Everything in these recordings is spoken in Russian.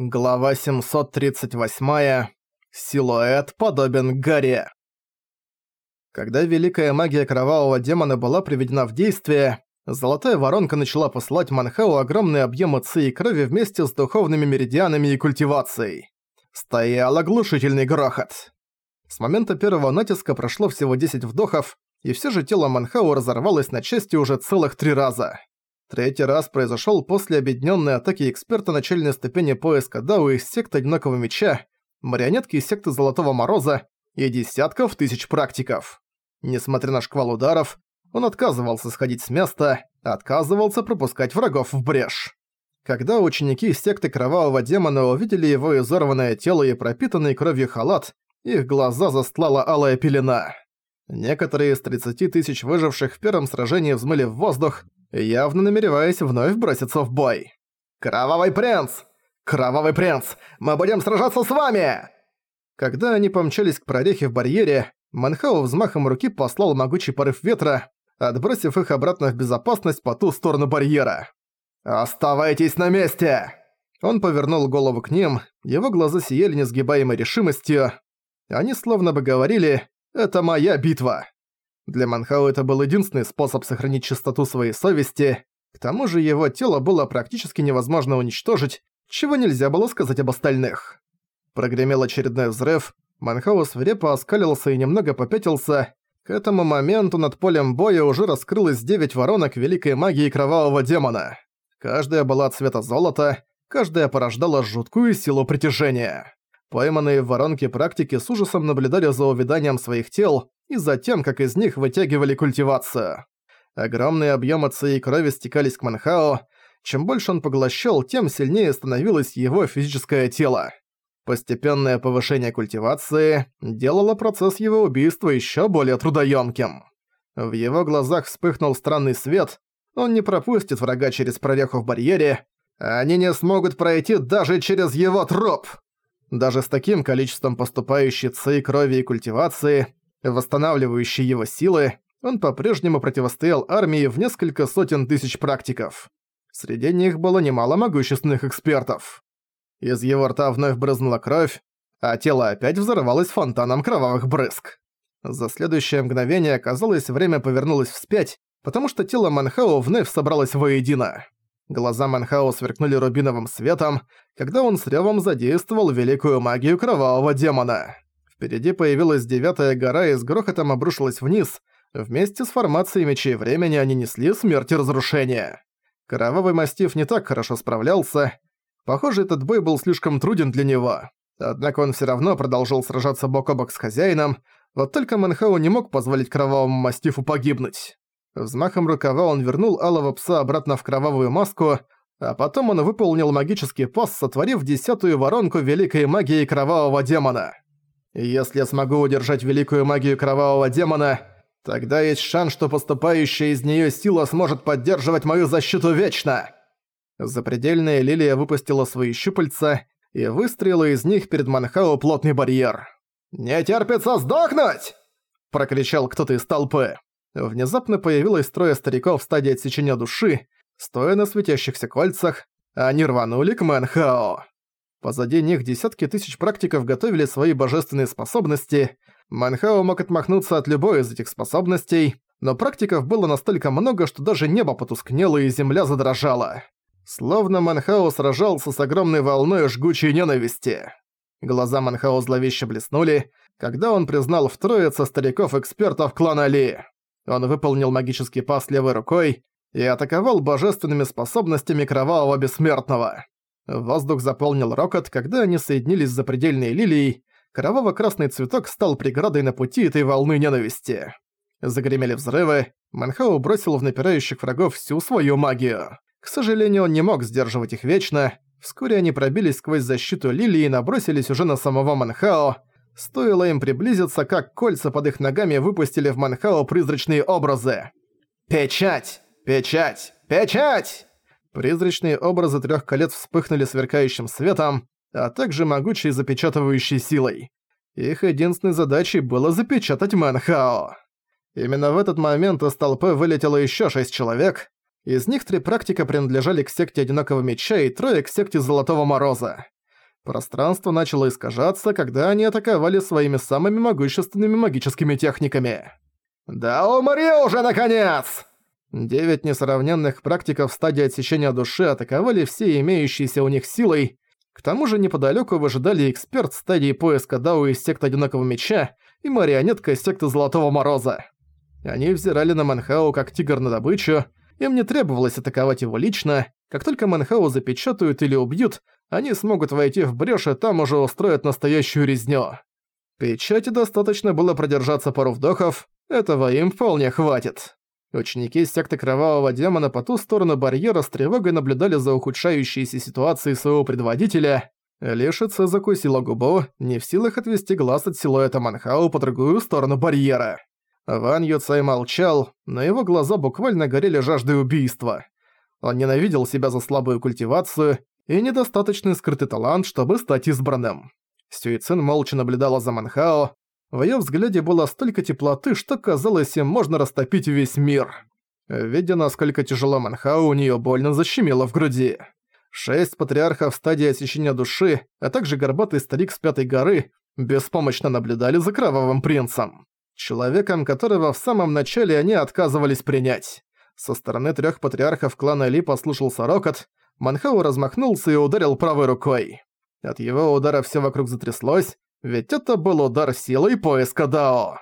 Глава 738. Силуэт подобен горе. Когда великая магия кровавого демона была приведена в действие, Золотая Воронка начала посылать Манхау огромные объемы ци и крови вместе с духовными меридианами и культивацией. Стоял оглушительный грохот. С момента первого натиска прошло всего 10 вдохов, и все же тело Манхау разорвалось на части уже целых три раза. Третий раз произошел после объединенной атаки эксперта начальной ступени поиска Дау из секты Одинокого Меча, марионетки из секты Золотого Мороза и десятков тысяч практиков. Несмотря на шквал ударов, он отказывался сходить с места, отказывался пропускать врагов в брешь. Когда ученики секты Кровавого Демона увидели его изорванное тело и пропитанный кровью халат, их глаза застлала алая пелена. Некоторые из 30 тысяч выживших в первом сражении взмыли в воздух, явно намереваясь вновь броситься в бой. «Кровавый принц! Кровавый принц! Мы будем сражаться с вами!» Когда они помчались к прорехе в барьере, Манхау взмахом руки послал могучий порыв ветра, отбросив их обратно в безопасность по ту сторону барьера. «Оставайтесь на месте!» Он повернул голову к ним, его глаза сияли несгибаемой решимостью. Они словно бы говорили «Это моя битва!» Для Манхау это был единственный способ сохранить чистоту своей совести, к тому же его тело было практически невозможно уничтожить, чего нельзя было сказать об остальных. Прогремел очередной взрыв, Манхау свирепо оскалился и немного попятился. К этому моменту над полем боя уже раскрылось девять воронок великой магии кровавого демона. Каждая была цвета золота, каждая порождала жуткую силу притяжения. Пойманные в воронке практики с ужасом наблюдали за увяданием своих тел, и затем, как из них вытягивали культивацию. Огромные объемы ци крови стекались к Манхао. Чем больше он поглощал, тем сильнее становилось его физическое тело. Постепенное повышение культивации делало процесс его убийства еще более трудоемким. В его глазах вспыхнул странный свет, он не пропустит врага через прореху в барьере, они не смогут пройти даже через его труп. Даже с таким количеством поступающей ци, крови и культивации, восстанавливающей его силы, он по-прежнему противостоял армии в несколько сотен тысяч практиков. Среди них было немало могущественных экспертов. Из его рта вновь брызнула кровь, а тело опять взорвалось фонтаном кровавых брызг. За следующее мгновение, казалось, время повернулось вспять, потому что тело Манхао вновь собралось воедино. Глаза Манхао сверкнули рубиновым светом, когда он с рёвом задействовал великую магию кровавого демона. Впереди появилась девятая гора и с грохотом обрушилась вниз. Вместе с формацией мечей времени они несли смерть и разрушение. Кровавый мастиф не так хорошо справлялся. Похоже, этот бой был слишком труден для него. Однако он всё равно продолжил сражаться бок о бок с хозяином, вот только Манхау не мог позволить кровавому мастифу погибнуть. Взмахом рукава он вернул алого пса обратно в кровавую маску, а потом он выполнил магический пас, сотворив десятую воронку великой магии кровавого демона. Если я смогу удержать великую магию кровавого демона, тогда есть шанс, что поступающая из неё сила сможет поддерживать мою защиту вечно. Запредельная лилия выпустила свои щупальца и выстрелила из них перед Манхао плотный барьер. «Не терпится сдохнуть!» – прокричал кто-то из толпы. Внезапно появилось трое стариков в стадии отсечения души, стоя на светящихся кольцах, они рванули к Мэнхао. Позади них десятки тысяч практиков готовили свои божественные способности. Манхао мог отмахнуться от любой из этих способностей, но практиков было настолько много, что даже небо потускнело и земля задрожала. Словно Манхао сражался с огромной волной жгучей ненависти. Глаза Манхао зловеще блеснули, когда он признал в троице стариков-экспертов клана Ли. Он выполнил магический пас левой рукой и атаковал божественными способностями Кровавого Бессмертного. Воздух заполнил рокот, когда они соединились с запредельной лилией, кроваво-красный цветок стал преградой на пути этой волны ненависти. Загремели взрывы, Манхау бросил в напирающих врагов всю свою магию. К сожалению, он не мог сдерживать их вечно. Вскоре они пробились сквозь защиту лилии и набросились уже на самого Манхао. Стоило им приблизиться, как кольца под их ногами выпустили в Манхао призрачные образы. «Печать! Печать! Печать!» Призрачные образы трех колец вспыхнули сверкающим светом, а также могучей запечатывающей силой. Их единственной задачей было запечатать Манхао. Именно в этот момент из толпы вылетело еще шесть человек. Из них три практика принадлежали к секте Одинокого Меча и трое к секте Золотого Мороза. Пространство начало искажаться, когда они атаковали своими самыми могущественными магическими техниками. «Да умри уже, наконец!» Девять несравненных практиков стадии отсечения души атаковали все имеющиеся у них силой. К тому же неподалеку выжидали эксперт стадии поиска Дау из секты Одинокого Меча и марионетка из секты Золотого Мороза. Они взирали на Манхау как тигр на добычу, им не требовалось атаковать его лично, как только Манхау запечатают или убьют, они смогут войти в брешь и там уже устроят настоящую резню. Печати достаточно было продержаться пару вдохов, этого им вполне хватит. Ученики секты Кровавого Демона по ту сторону барьера с тревогой наблюдали за ухудшающейся ситуацией своего предводителя. Лишица закусила губу, не в силах отвести глаз от силуэта Манхау по другую сторону барьера. Ван Юцай молчал, но его глаза буквально горели жаждой убийства. Он ненавидел себя за слабую культивацию и недостаточный скрытый талант, чтобы стать избранным. Сюицин молча наблюдала за Манхао, в её взгляде было столько теплоты, что казалось, им можно растопить весь мир. Видя, насколько тяжело Манхау, у неё больно защемило в груди. Шесть патриархов в стадии осещения души, а также горбатый старик с Пятой горы беспомощно наблюдали за Кровавым Принцем. Человеком, которого в самом начале они отказывались принять. Со стороны трёх патриархов клана Ли послушался рокот, Манхау размахнулся и ударил правой рукой. От его удара всё вокруг затряслось, ведь это был удар силой поиска Дао.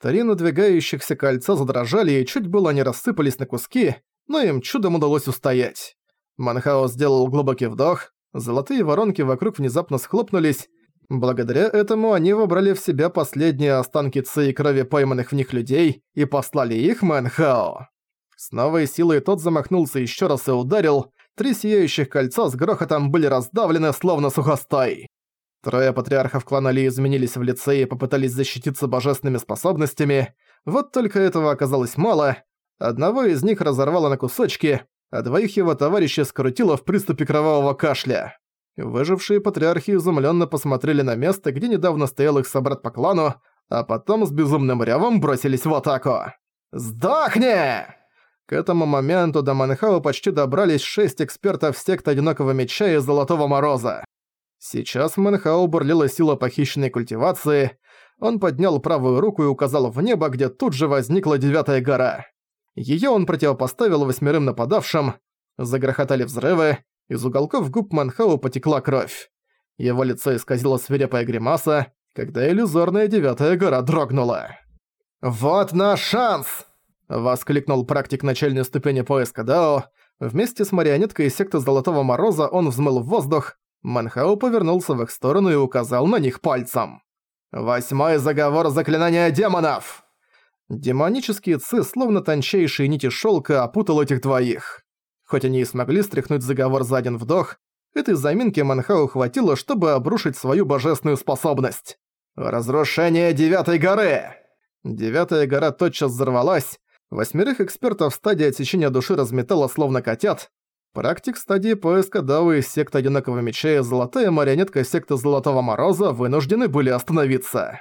Три надвигающихся кольца задрожали и чуть было не рассыпались на куски, но им чудом удалось устоять. Манхао сделал глубокий вдох, золотые воронки вокруг внезапно схлопнулись. Благодаря этому они вобрали в себя последние останки ци и крови пойманных в них людей и послали их Манхао. С новой силой тот замахнулся еще раз и ударил. Три сияющих кольца с грохотом были раздавлены, словно сухостой. Трое патриархов клана Ли изменились в лице и попытались защититься божественными способностями, вот только этого оказалось мало. Одного из них разорвало на кусочки, а двоих его товарищей скрутило в приступе кровавого кашля. Выжившие патриархи изумленно посмотрели на место, где недавно стоял их собрат по клану, а потом с безумным рявом бросились в атаку. «Сдохни!» К этому моменту до Манхау почти добрались шесть экспертов секты Одинокого Меча и Золотого Мороза. Сейчас в Мэнхао бурлила сила похищенной культивации. Он поднял правую руку и указал в небо, где тут же возникла девятая гора. Её он противопоставил восьмерым нападавшим. Загрохотали взрывы, из уголков губ Манхау потекла кровь. Его лицо исказило свирепая гримаса, когда иллюзорная девятая гора дрогнула. «Вот наш шанс!» — воскликнул практик начальной ступени поиска Дао. Вместе с марионеткой секты Золотого Мороза он взмыл в воздух, Манхау повернулся в их сторону и указал на них пальцем. «Восьмой заговор заклинания демонов!» Демонические ци, словно тончайшие нити шелка, опутал этих двоих. Хоть они и смогли стряхнуть заговор за один вдох, этой заминки Манхау хватило, чтобы обрушить свою божественную способность. «Разрушение Девятой горы!» Девятая гора тотчас взорвалась, восьмерых экспертов в стадии отсечения души разметала словно котят, Практик стадии поиска Дао из секты Одинокого Меча и Золотая Марионетка секты Золотого Мороза вынуждены были остановиться.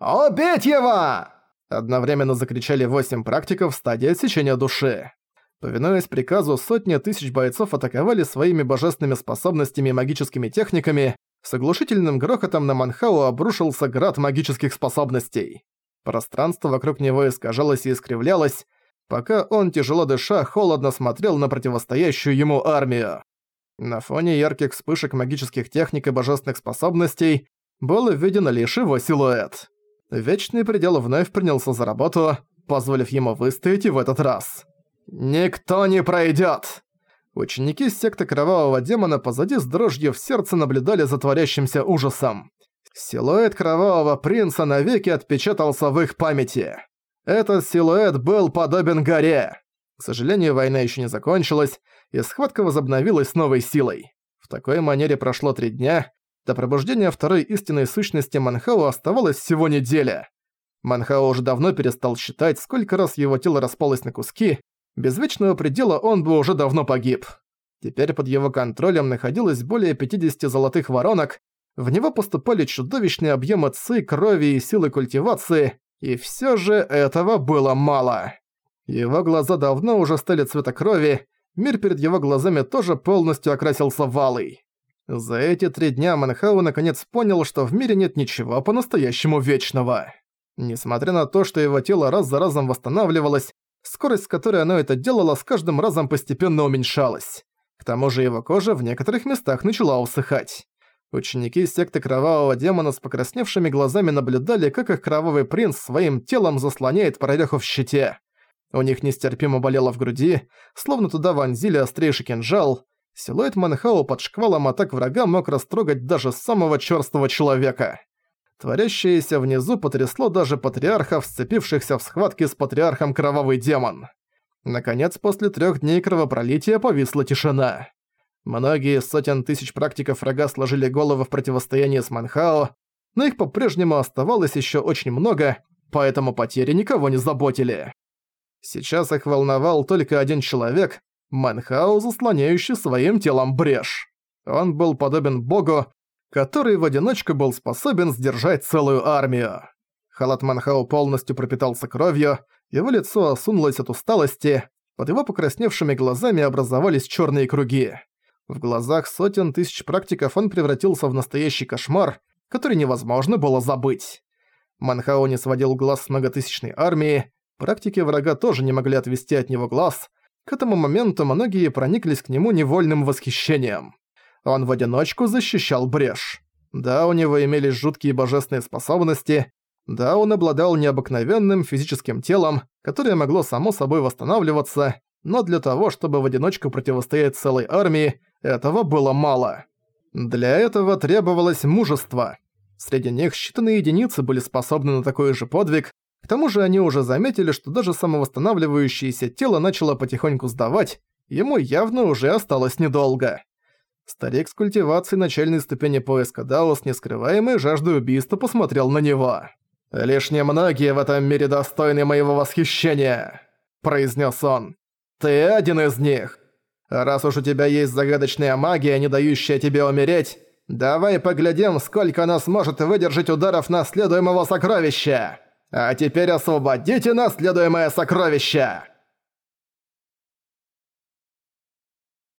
«Убить его!» Одновременно закричали восемь практиков стадии отсечения души. Повинуясь приказу, сотни тысяч бойцов атаковали своими божественными способностями и магическими техниками, с оглушительным грохотом на Манхау обрушился град магических способностей. Пространство вокруг него искажалось и искривлялось, пока он, тяжело дыша, холодно смотрел на противостоящую ему армию. На фоне ярких вспышек магических техник и божественных способностей был виден лишь его силуэт. Вечный предел вновь принялся за работу, позволив ему выстоять и в этот раз. «Никто не пройдет! Ученики секты Кровавого Демона позади с дрожью в сердце наблюдали за творящимся ужасом. Силуэт Кровавого Принца навеки отпечатался в их памяти. Этот силуэт был подобен горе. К сожалению, война еще не закончилась, и схватка возобновилась с новой силой. В такой манере прошло три дня. До пробуждения второй истинной сущности Манхау оставалось всего неделя. Манхао уже давно перестал считать, сколько раз его тело распалось на куски. Без вечного предела он бы уже давно погиб. Теперь под его контролем находилось более 50 золотых воронок, в него поступали чудовищные объемы ци, крови и силы культивации, и всё же этого было мало. Его глаза давно уже стали цвета крови, мир перед его глазами тоже полностью окрасился валой. За эти три дня Манхау наконец понял, что в мире нет ничего по-настоящему вечного. Несмотря на то, что его тело раз за разом восстанавливалось, скорость, с которой оно это делало, с каждым разом постепенно уменьшалась. К тому же его кожа в некоторых местах начала усыхать. Ученики секты Кровавого Демона с покрасневшими глазами наблюдали, как их Кровавый Принц своим телом заслоняет прореху в щите. У них нестерпимо болело в груди, словно туда вонзили острейший кинжал. Силуэт Манхау под шквалом атак врага мог растрогать даже самого чёрствого человека. Творящееся внизу потрясло даже патриархов, сцепившихся в схватке с патриархом Кровавый Демон. Наконец, после трех дней кровопролития повисла тишина. Многие сотен тысяч практиков врага сложили головы в противостоянии с Манхао, но их по-прежнему оставалось еще очень много, поэтому потери никого не заботили. Сейчас их волновал только один человек – Манхао, заслоняющий своим телом брешь. Он был подобен богу, который в одиночку был способен сдержать целую армию. Халат Манхао полностью пропитался кровью, его лицо осунулось от усталости, под его покрасневшими глазами образовались черные круги. В глазах сотен тысяч практиков он превратился в настоящий кошмар, который невозможно было забыть. Манхао не сводил глаз с многотысячной армии, практики врага тоже не могли отвести от него глаз. К этому моменту многие прониклись к нему невольным восхищением. Он в одиночку защищал брешь. Да, у него имелись жуткие божественные способности, да, он обладал необыкновенным физическим телом, которое могло само собой восстанавливаться, но для того, чтобы в одиночку противостоять целой армии, этого было мало. Для этого требовалось мужество. Среди них считанные единицы были способны на такой же подвиг, к тому же они уже заметили, что даже самовосстанавливающееся тело начало потихоньку сдавать, ему явно уже осталось недолго. Старик с культивацией начальной ступени поиска Дао с нескрываемой жаждой убийства посмотрел на него. «Лишь немногие в этом мире достойны моего восхищения», – произнес он. «Ты один из них. Раз уж у тебя есть загадочная магия, не дающая тебе умереть, давай поглядим, сколько она сможет выдержать ударов наследуемого сокровища. А теперь освободите наследуемое сокровище!»